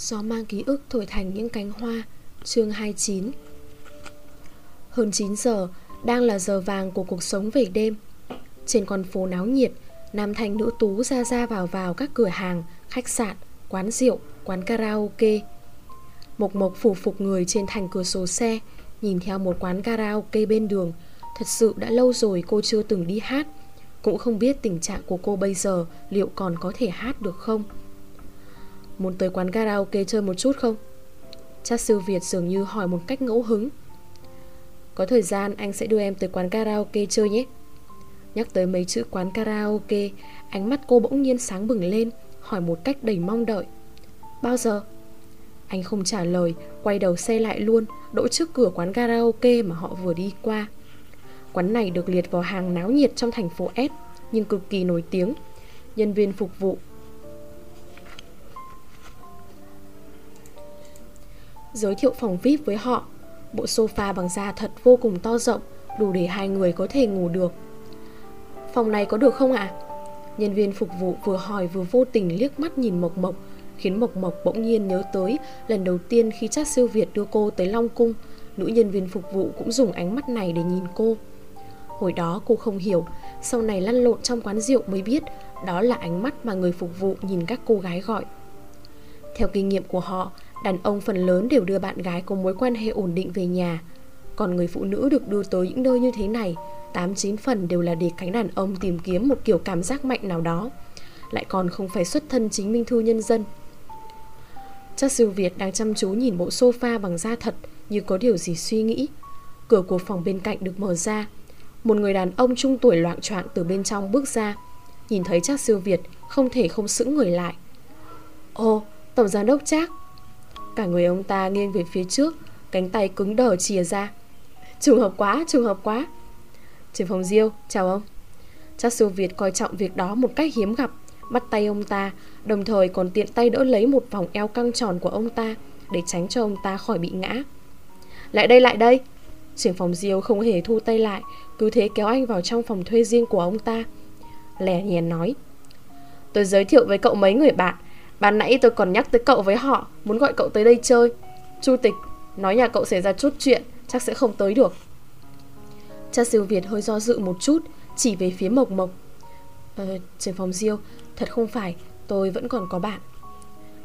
Gió mang ký ức thổi thành những cánh hoa. Chương 29 Hơn 9 giờ Đang là giờ vàng của cuộc sống về đêm. Trên con phố náo nhiệt Nam thanh nữ tú ra ra vào vào các cửa hàng Khách sạn, quán rượu, quán karaoke. Mộc mộc phủ phục người trên thành cửa sổ xe Nhìn theo một quán karaoke bên đường. Thật sự đã lâu rồi cô chưa từng đi hát. Cũng không biết tình trạng của cô bây giờ Liệu còn có thể hát được không? Muốn tới quán karaoke chơi một chút không? Chắc sư Việt dường như hỏi một cách ngẫu hứng. Có thời gian anh sẽ đưa em tới quán karaoke chơi nhé. Nhắc tới mấy chữ quán karaoke, Ánh mắt cô bỗng nhiên sáng bừng lên, Hỏi một cách đầy mong đợi. Bao giờ? Anh không trả lời, Quay đầu xe lại luôn, Đỗ trước cửa quán karaoke mà họ vừa đi qua. Quán này được liệt vào hàng náo nhiệt trong thành phố S, Nhưng cực kỳ nổi tiếng. Nhân viên phục vụ Giới thiệu phòng VIP với họ Bộ sofa bằng da thật vô cùng to rộng, Đủ để hai người có thể ngủ được Phòng này có được không ạ? À? Nhân viên phục vụ vừa hỏi vừa vô tình liếc mắt nhìn Mộc Mộc, Khiến Mộc Mộc bỗng nhiên nhớ tới Lần đầu tiên khi chắc siêu Việt đưa cô tới Long Cung, Nữ nhân viên phục vụ cũng dùng ánh mắt này để nhìn cô Hồi đó cô không hiểu, Sau này lăn lộn trong quán rượu mới biết Đó là ánh mắt mà người phục vụ nhìn các cô gái gọi Theo kinh nghiệm của họ Đàn ông phần lớn đều đưa bạn gái có mối quan hệ ổn định về nhà. Còn người phụ nữ được đưa tới những nơi như thế này 8-9 phần đều là để cánh đàn ông tìm kiếm một kiểu cảm giác mạnh nào đó Lại còn không phải xuất thân chính minh thư nhân dân. Chắc siêu Việt đang chăm chú nhìn bộ sofa bằng da thật Như có điều gì suy nghĩ. Cửa của phòng bên cạnh được mở ra. Một người đàn ông trung tuổi loạn choạng từ bên trong bước ra. Nhìn thấy chắc siêu Việt Không thể không sững người lại. Ồ, Tổng Giám đốc Trác Cả người ông ta nghiêng về phía trước Cánh tay cứng đờ chìa ra. Trùng hợp quá, trùng hợp quá. Trường phòng Diêu, chào ông. Chắc siêu Việt coi trọng việc đó một cách hiếm gặp. Bắt tay ông ta Đồng thời còn tiện tay đỡ lấy một vòng eo căng tròn của ông ta Để tránh cho ông ta khỏi bị ngã. Lại đây, lại đây. Trưởng phòng Diêu không hề thu tay lại Cứ thế kéo anh vào trong phòng thuê riêng của ông ta. Lẻ nhèn nói. Tôi giới thiệu với cậu mấy người bạn. Ban nãy tôi còn nhắc tới cậu với họ Muốn gọi cậu tới đây chơi. Chu tịch Nói nhà cậu xảy ra chút chuyện Chắc sẽ không tới được. Cha siêu Việt hơi do dự một chút Chỉ về phía Mộc Mộc. Ờ, Trường phòng Diêu Thật không phải, tôi vẫn còn có bạn.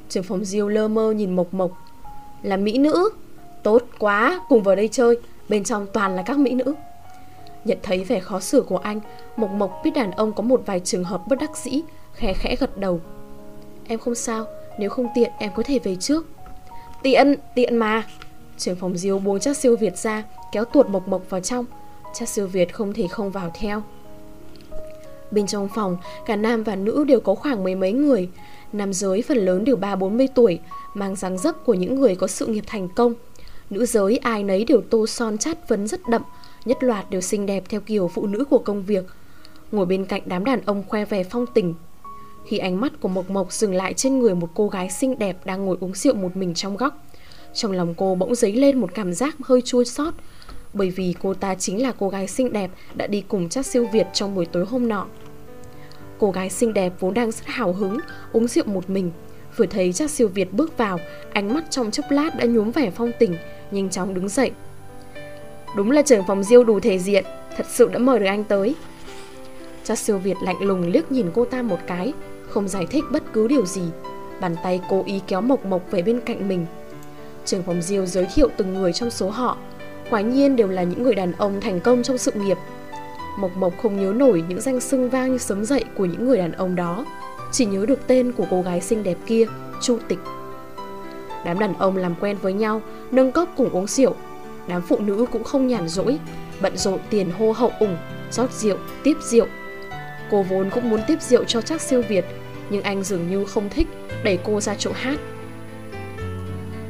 Trường phòng Diêu lơ mơ nhìn Mộc Mộc. Là mỹ nữ Tốt quá, cùng vào đây chơi Bên trong toàn là các mỹ nữ. Nhận thấy vẻ khó xử của anh Mộc Mộc biết đàn ông có một vài trường hợp bất đắc dĩ Khẽ khẽ gật đầu. Em không sao, nếu không tiện em có thể về trước. Tiện, tiện mà. Trưởng phòng Diêu buông chắc siêu Việt ra Kéo tuột Mộc Mộc vào trong. Chắc siêu Việt không thể không vào theo. Bên trong phòng, cả nam và nữ đều có khoảng mấy mấy người. Nam giới phần lớn đều ba bốn mươi tuổi Mang dáng dấp của những người có sự nghiệp thành công. Nữ giới ai nấy đều tô son chát phấn rất đậm Nhất loạt đều xinh đẹp theo kiểu phụ nữ của công việc. Ngồi bên cạnh đám đàn ông khoe vẻ phong tình. Khi ánh mắt của Mộc Mộc dừng lại trên người một cô gái xinh đẹp đang ngồi uống rượu một mình trong góc Trong lòng cô bỗng dấy lên một cảm giác hơi chua xót bởi vì cô ta chính là cô gái xinh đẹp đã đi cùng chắc siêu Việt trong buổi tối hôm nọ. Cô gái xinh đẹp vốn đang rất hào hứng, uống rượu một mình. Vừa thấy chắc siêu Việt bước vào, ánh mắt trong chốc lát đã nhuốm vẻ phong tình, nhanh chóng đứng dậy. Đúng là trưởng phòng diêu đủ thể diện, thật sự đã mời được anh tới. Chắc siêu Việt lạnh lùng liếc nhìn cô ta một cái, không giải thích bất cứ điều gì. Bàn tay cố ý kéo Mộc Mộc về bên cạnh mình. Trường phòng diêu giới thiệu từng người trong số họ. Quả nhiên đều là những người đàn ông thành công trong sự nghiệp. Mộc Mộc không nhớ nổi những danh xưng vang như sấm dậy của những người đàn ông đó. Chỉ nhớ được tên của cô gái xinh đẹp kia, Chu Tịch. Đám đàn ông làm quen với nhau, nâng cốc cùng uống rượu. Đám phụ nữ cũng không nhàn rỗi Bận rộn tiền hô hậu ủng, rót rượu, tiếp rượu. Cô vốn cũng muốn tiếp rượu cho chắc siêu Việt Nhưng anh dường như không thích, đẩy cô ra chỗ hát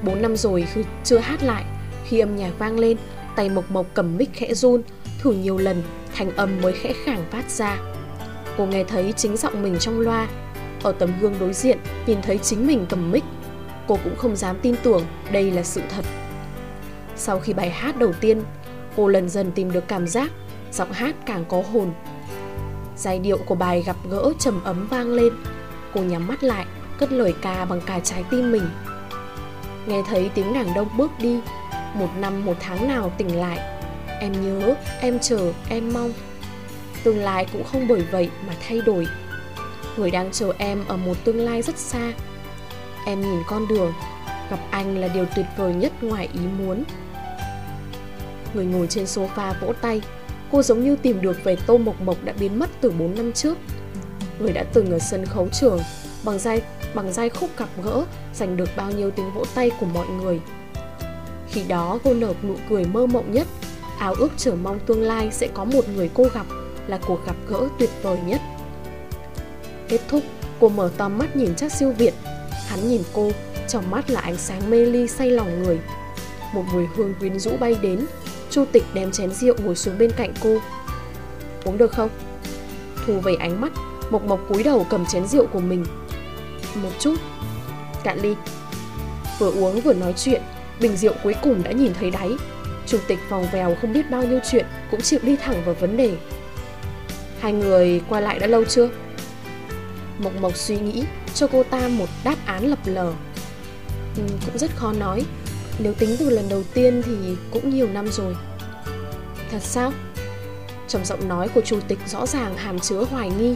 4 năm rồi khi chưa hát lại khi âm nhạc vang lên, tay Mộc Mộc cầm mic khẽ run, thử nhiều lần, thanh âm mới khẽ khàng phát ra. Cô nghe thấy chính giọng mình trong loa. Ở tấm gương đối diện, nhìn thấy chính mình cầm mic. Cô cũng không dám tin tưởng đây là sự thật. Sau khi bài hát đầu tiên, cô lần dần tìm được cảm giác, giọng hát càng có hồn. Giai điệu của bài gặp gỡ trầm ấm vang lên. Cô nhắm mắt lại, cất lời ca bằng cả trái tim mình. Nghe thấy tiếng nàng đông bước đi Một năm một tháng nào tỉnh lại. Em nhớ, em chờ, em mong. Tương lai cũng không bởi vậy mà thay đổi. Người đang chờ em ở một tương lai rất xa. Em nhìn con đường Gặp anh là điều tuyệt vời nhất ngoài ý muốn. Người ngồi trên sofa vỗ tay. Cô giống như tìm được về Tô Mộc Mộc đã biến mất từ 4 năm trước. Người đã từng ở sân khấu trường Bằng dai, bằng dai khúc gặp gỡ Giành được bao nhiêu tiếng vỗ tay của mọi người. Khi đó cô nở nụ cười mơ mộng nhất. Áo ước chờ mong tương lai sẽ có một người cô gặp Là cuộc gặp gỡ tuyệt vời nhất. Kết thúc, cô mở to mắt nhìn chắc siêu Việt. Hắn nhìn cô, trong mắt là ánh sáng mê ly say lòng người. Một mùi hương quyến rũ bay đến. Chu tịch đem chén rượu ngồi xuống bên cạnh cô. Uống được không? Thu về ánh mắt Mộc Mộc cúi đầu cầm chén rượu của mình. Một chút. Cạn ly. Vừa uống vừa nói chuyện Bình rượu cuối cùng đã nhìn thấy đáy. Chủ tịch vòng vèo không biết bao nhiêu chuyện Cũng chịu đi thẳng vào vấn đề. Hai người qua lại đã lâu chưa? Mộc Mộc suy nghĩ cho cô ta một đáp án lập lờ. Ừ, Cũng rất khó nói. Nếu tính từ lần đầu tiên thì cũng nhiều năm rồi Thật sao? Trong giọng nói của chủ tịch rõ ràng hàm chứa hoài nghi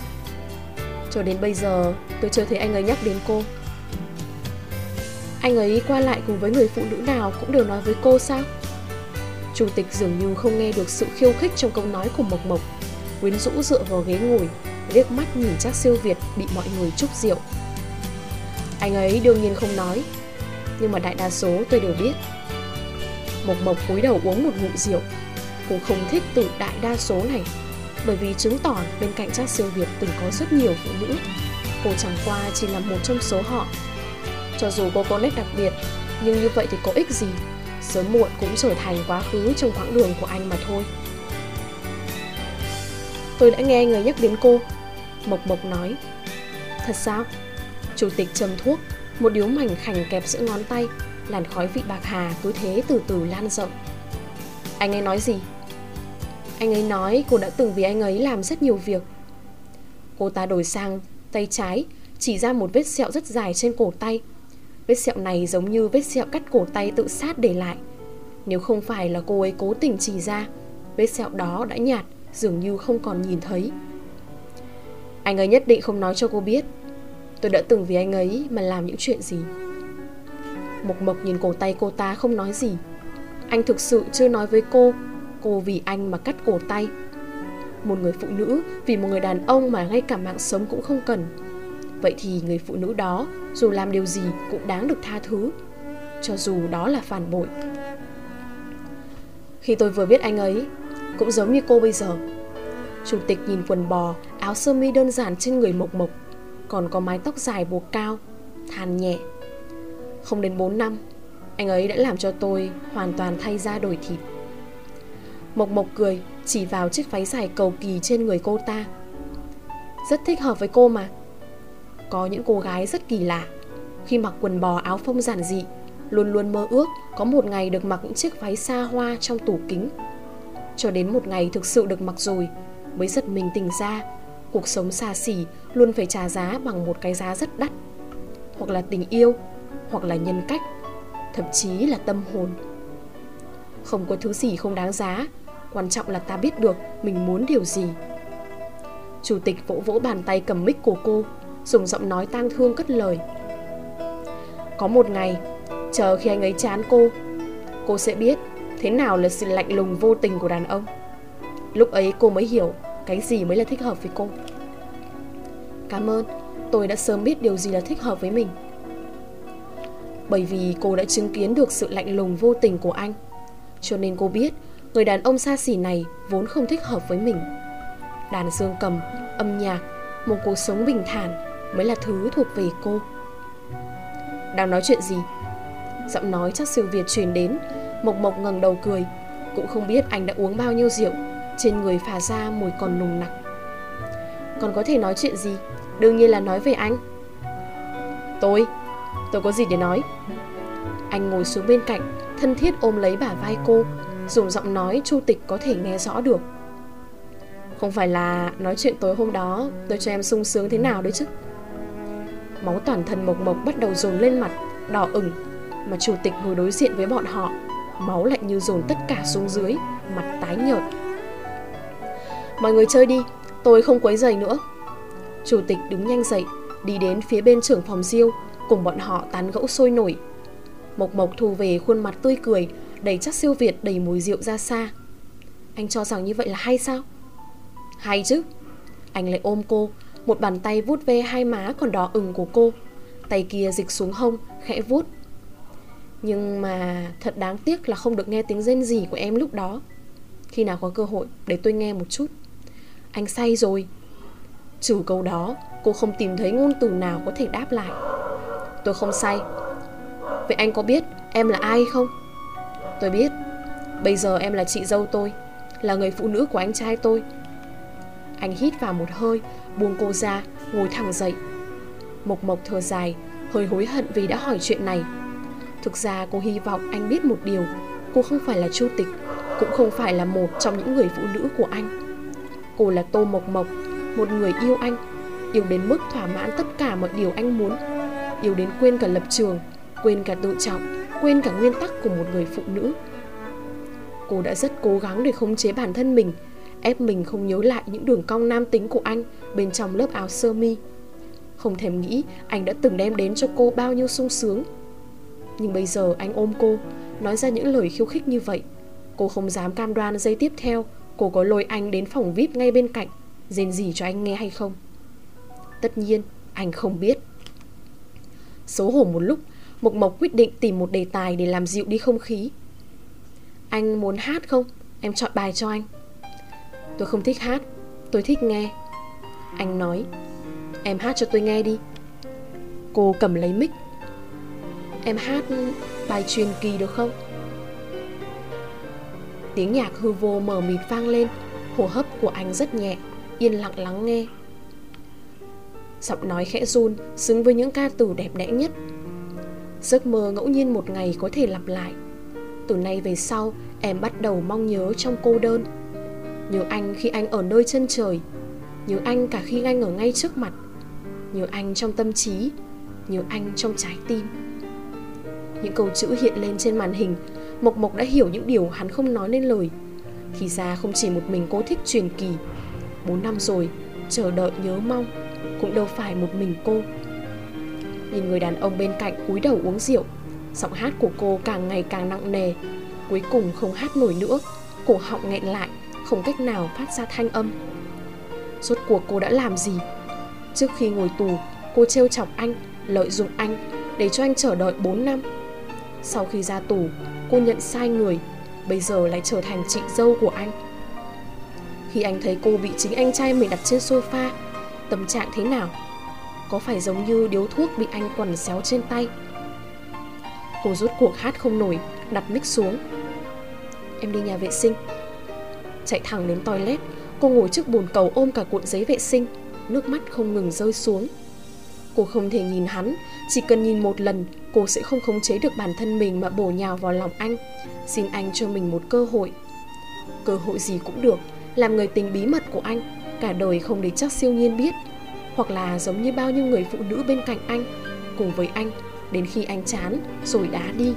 Cho đến bây giờ tôi chưa thấy anh ấy nhắc đến cô Anh ấy qua lại cùng với người phụ nữ nào cũng đều nói với cô sao? Chủ tịch dường như không nghe được sự khiêu khích trong câu nói của Mộc Mộc Quyến rũ dựa vào ghế ngồi liếc mắt nhìn chắc siêu Việt bị mọi người chúc rượu. Anh ấy đương nhiên không nói, nhưng mà đại đa số tôi đều biết. Mộc Mộc cúi đầu uống một ngụm rượu. Cô không thích từ đại đa số này, bởi vì chứng tỏ bên cạnh Trác siêu Việt từng có rất nhiều phụ nữ. Cô chẳng qua chỉ là một trong số họ. Cho dù cô có nét đặc biệt, nhưng như vậy thì có ích gì? Sớm muộn cũng trở thành quá khứ trong quãng đường của anh mà thôi. Tôi đã nghe người nhắc đến cô Mộc Mộc nói Thật sao? Chủ tịch trầm thuốc một điếu mảnh khảnh kẹp giữa ngón tay, Làn khói vị bạc hà cứ thế từ từ lan rộng. Anh ấy nói gì? Anh ấy nói cô đã từng vì anh ấy làm rất nhiều việc. Cô ta đổi sang tay trái, Chỉ ra một vết sẹo rất dài trên cổ tay. Vết sẹo này giống như vết sẹo cắt cổ tay tự sát để lại. Nếu không phải là cô ấy cố tình chỉ ra, Vết sẹo đó đã nhạt, Dường như không còn nhìn thấy. Anh ấy nhất định không nói cho cô biết. Tôi đã từng vì anh ấy mà làm những chuyện gì. Mộc Mộc nhìn cổ tay cô ta không nói gì. Anh thực sự chưa nói với cô Cô vì anh mà cắt cổ tay. Một người phụ nữ vì một người đàn ông mà ngay cả mạng sống cũng không cần. Vậy thì người phụ nữ đó dù làm điều gì cũng đáng được tha thứ Cho dù đó là phản bội. Khi tôi vừa biết anh ấy Cũng giống như cô bây giờ. Chủ tịch nhìn quần bò, áo sơ mi đơn giản trên người mộc mộc. Còn có mái tóc dài buộc cao, than nhẹ. Không đến 4 năm, anh ấy đã làm cho tôi hoàn toàn thay da đổi thịt. Mộc mộc cười, chỉ vào chiếc váy dài cầu kỳ trên người cô ta. Rất thích hợp với cô mà. Có những cô gái rất kỳ lạ. Khi mặc quần bò áo phông giản dị Luôn luôn mơ ước có một ngày được mặc những chiếc váy xa hoa trong tủ kính. Cho đến một ngày thực sự được mặc rồi mới giật mình tỉnh ra cuộc sống xa xỉ luôn phải trả giá bằng một cái giá rất đắt, hoặc là tình yêu, hoặc là nhân cách, thậm chí là tâm hồn. Không có thứ gì không đáng giá, quan trọng là ta biết được mình muốn điều gì. Chủ tịch vỗ vỗ bàn tay cầm mic của cô, dùng giọng nói tang thương cất lời. Có một ngày, chờ khi anh ấy chán cô cô sẽ biết thế nào là sự lạnh lùng vô tình của đàn ông. Lúc ấy cô mới hiểu cái gì mới là thích hợp với cô? Cảm ơn Tôi đã sớm biết điều gì là thích hợp với mình. Bởi vì cô đã chứng kiến được sự lạnh lùng vô tình của anh Cho nên cô biết Người đàn ông xa xỉ này vốn không thích hợp với mình. Đàn dương cầm, âm nhạc Một cuộc sống bình thản Mới là thứ thuộc về cô. Đang nói chuyện gì? Giọng nói chắc siêu Việt truyền đến Mộc Mộc ngẩng đầu cười Cũng không biết anh đã uống bao nhiêu rượu trên người phả ra mùi còn nồng nặc. Còn có thể nói chuyện gì? Đương nhiên là nói về anh. Tôi Tôi có gì để nói? Anh ngồi xuống bên cạnh, Thân thiết ôm lấy bả vai cô, Dùng giọng nói chu tịch có thể nghe rõ được. Không phải là nói chuyện tối hôm đó, Tôi cho em sung sướng thế nào đấy chứ? Máu toàn thân mộc mộc bắt đầu dồn lên mặt, Đỏ ửng, Mà chủ tịch ngồi đối diện với bọn họ, Máu lạnh như dồn tất cả xuống dưới, Mặt tái nhợt. Mọi người chơi đi Tôi không quấy giày nữa. Chủ tịch đứng nhanh dậy Đi đến phía bên trưởng phòng diêu, Cùng bọn họ tán gẫu sôi nổi. Mộc Mộc thu về khuôn mặt tươi cười Đầy chắc siêu Việt đầy mùi rượu ra xa. Anh cho rằng như vậy là hay sao? Hay chứ. Anh lại ôm cô Một bàn tay vuốt ve hai má còn đỏ ửng của cô. Tay kia dịch xuống hông Khẽ vuốt. Nhưng mà thật đáng tiếc là không được nghe tiếng rên gì của em lúc đó. Khi nào có cơ hội để tôi nghe một chút. Anh say rồi. Trừ câu đó, Cô không tìm thấy ngôn từ nào có thể đáp lại. Tôi không say. Vậy anh có biết em là ai không? Tôi biết. Bây giờ em là chị dâu tôi, Là người phụ nữ của anh trai tôi. Anh hít vào một hơi, Buông cô ra, Ngồi thẳng dậy. Mộc mộc thở dài, Hơi hối hận vì đã hỏi chuyện này. Thực ra cô hy vọng anh biết một điều, Cô không phải là chu tịch, Cũng không phải là một trong những người phụ nữ của anh. Cô là Tô Mộc Mộc, Một người yêu anh, Yêu đến mức thỏa mãn tất cả mọi điều anh muốn. Yêu đến quên cả lập trường, Quên cả tự trọng, Quên cả nguyên tắc của một người phụ nữ. Cô đã rất cố gắng để khống chế bản thân mình, Ép mình không nhớ lại những đường cong nam tính của anh Bên trong lớp áo sơ mi. Không thèm nghĩ anh đã từng đem đến cho cô bao nhiêu sung sướng. Nhưng bây giờ anh ôm cô, Nói ra những lời khiêu khích như vậy, Cô không dám cam đoan giây tiếp theo. Cô có lôi anh đến phòng VIP ngay bên cạnh, Rên gì cho anh nghe hay không? Tất nhiên, anh không biết. Xấu hổ một lúc, Mộc Mộc quyết định tìm một đề tài để làm dịu đi không khí. Anh muốn hát không? Em chọn bài cho anh. Tôi không thích hát, Tôi thích nghe. Anh nói, Em hát cho tôi nghe đi. Cô cầm lấy mic. Em hát bài truyền kỳ được không? Tiếng nhạc hư vô mờ mịt vang lên, Hô hấp của anh rất nhẹ, Yên lặng lắng nghe. Giọng nói khẽ run, Xứng với những ca từ đẹp đẽ nhất. Giấc mơ ngẫu nhiên một ngày có thể lặp lại. Từ nay về sau, Em bắt đầu mong nhớ trong cô đơn. Nhớ anh khi anh ở nơi chân trời. Nhớ anh cả khi anh ở ngay trước mặt. Nhớ anh trong tâm trí. Nhớ anh trong trái tim. Những câu chữ hiện lên trên màn hình Mộc Mộc đã hiểu những điều hắn không nói nên lời. Thì ra không chỉ một mình cô thích truyền kỳ, Bốn năm rồi, Chờ đợi nhớ mong, Cũng đâu phải một mình cô. Nhìn người đàn ông bên cạnh cúi đầu uống rượu, Giọng hát của cô càng ngày càng nặng nề, Cuối cùng không hát nổi nữa, Cổ họng nghẹn lại, Không cách nào phát ra thanh âm. Rốt cuộc cô đã làm gì? Trước khi ngồi tù, Cô trêu chọc anh, Lợi dụng anh Để cho anh chờ đợi 4 năm. Sau khi ra tù Cô nhận sai người, Bây giờ lại trở thành chị dâu của anh. Khi anh thấy cô bị chính anh trai mình đặt trên sofa, Tâm trạng thế nào? Có phải giống như điếu thuốc bị anh quằn xéo trên tay? Cô rút cuộc hát không nổi, Đặt mic xuống. Em đi nhà vệ sinh. Chạy thẳng đến toilet, Cô ngồi trước bồn cầu ôm cả cuộn giấy vệ sinh. Nước mắt không ngừng rơi xuống. Cô không thể nhìn hắn, Chỉ cần nhìn một lần, Cô sẽ không khống chế được bản thân mình Mà bổ nhào vào lòng anh. Xin anh cho mình một cơ hội. Cơ hội gì cũng được, Làm người tình bí mật của anh, Cả đời không để chắc siêu nhiên biết. Hoặc là giống như bao nhiêu người phụ nữ bên cạnh anh, cùng với anh, đến khi anh chán, rồi đá đi.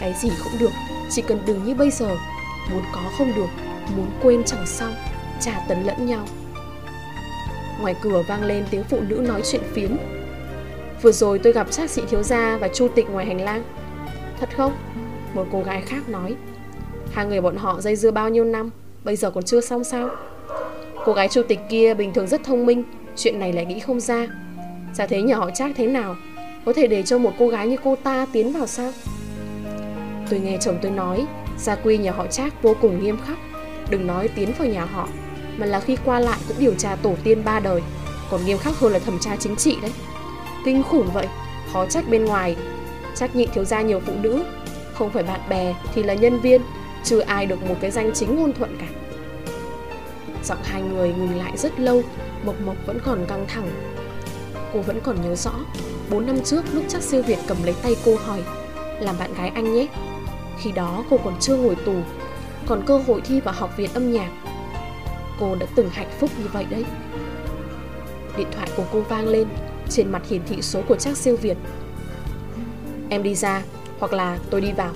Cái gì cũng được, chỉ cần đừng như bây giờ. Muốn có không được, muốn quên chẳng xong trả tấn lẫn nhau ngoài cửa vang lên tiếng phụ nữ nói chuyện phiếm. Vừa rồi tôi gặp sát sĩ thiếu gia và chu tịch ngoài hành lang. Thật không? Một cô gái khác nói. Hai người bọn họ dây dưa bao nhiêu năm, bây giờ còn chưa xong sao? Cô gái chu tịch kia bình thường rất thông minh, Chuyện này lại nghĩ không ra. Chả thấy họ chắc thế nào, Có thể để cho một cô gái như cô ta tiến vào sao? Tôi nghe chồng tôi nói, Gia quy nhà họ Trác vô cùng nghiêm khắc, Đừng nói tiến vào nhà họ. Mà là khi qua lại cũng điều tra tổ tiên ba đời. Còn nghiêm khắc hơn là thẩm tra chính trị đấy. Kinh khủng vậy, Khó trách bên ngoài. Trách nhị thiếu gia nhiều phụ nữ, Không phải bạn bè thì là nhân viên, Chưa ai được một cái danh chính ngôn thuận cả. Giọng hai người ngừng lại rất lâu, Mộc Mộc vẫn còn căng thẳng. Cô vẫn còn nhớ rõ 4 năm trước lúc chắc siêu Việt cầm lấy tay cô hỏi, Làm bạn gái anh nhé. Khi đó cô còn chưa ngồi tù, Còn cơ hội thi vào học viện âm nhạc. Cô đã từng hạnh phúc như vậy đấy. Điện thoại của cô vang lên Trên mặt hiển thị số của Trác siêu Việt. Em đi ra, Hoặc là tôi đi vào.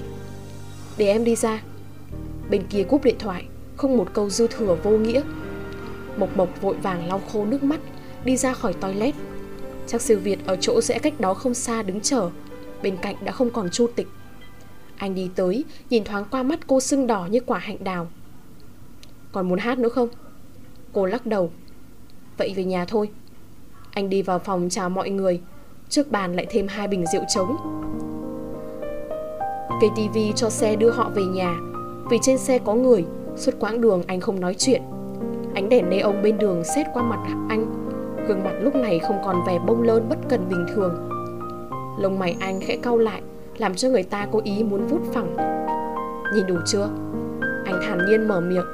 Để em đi ra, Bên kia cúp điện thoại, Không một câu dư thừa vô nghĩa. Mộc Mộc vội vàng lau khô nước mắt, Đi ra khỏi toilet. Trác siêu Việt ở chỗ rẽ cách đó không xa đứng chờ, Bên cạnh đã không còn chu tịch. Anh đi tới, Nhìn thoáng qua mắt cô sưng đỏ như quả hạnh đào. Còn muốn hát nữa không? Cô lắc đầu. Vậy về nhà thôi. Anh đi vào phòng chào mọi người. Trước bàn lại thêm hai bình rượu trống. KTV cho xe đưa họ về nhà. Vì trên xe có người, Suốt quãng đường anh không nói chuyện. Ánh đèn nê ông bên đường xét qua mặt anh. Gương mặt lúc này không còn vẻ bông lơn bất cần bình thường. Lông mày anh khẽ cau lại, Làm cho người ta cố ý muốn vút phẳng. Nhìn đủ chưa? Anh thản nhiên mở miệng.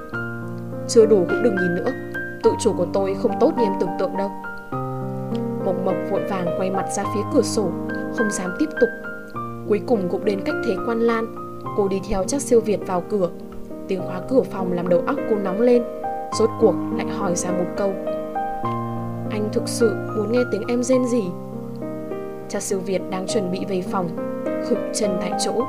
Chưa đủ cũng đừng nhìn nữa. Tự chủ của tôi không tốt như em tưởng tượng đâu. Mộc Mộc vội vàng quay mặt ra phía cửa sổ, Không dám tiếp tục. Cuối cùng cũng đến cách thế quan lan. Cô đi theo chắc siêu Việt vào cửa. Tiếng khóa cửa phòng làm đầu óc cô nóng lên. Rốt cuộc lại hỏi ra một câu. Anh thực sự muốn nghe tiếng em rên gì? Cha siêu Việt đang chuẩn bị về phòng, Khựng chân tại chỗ.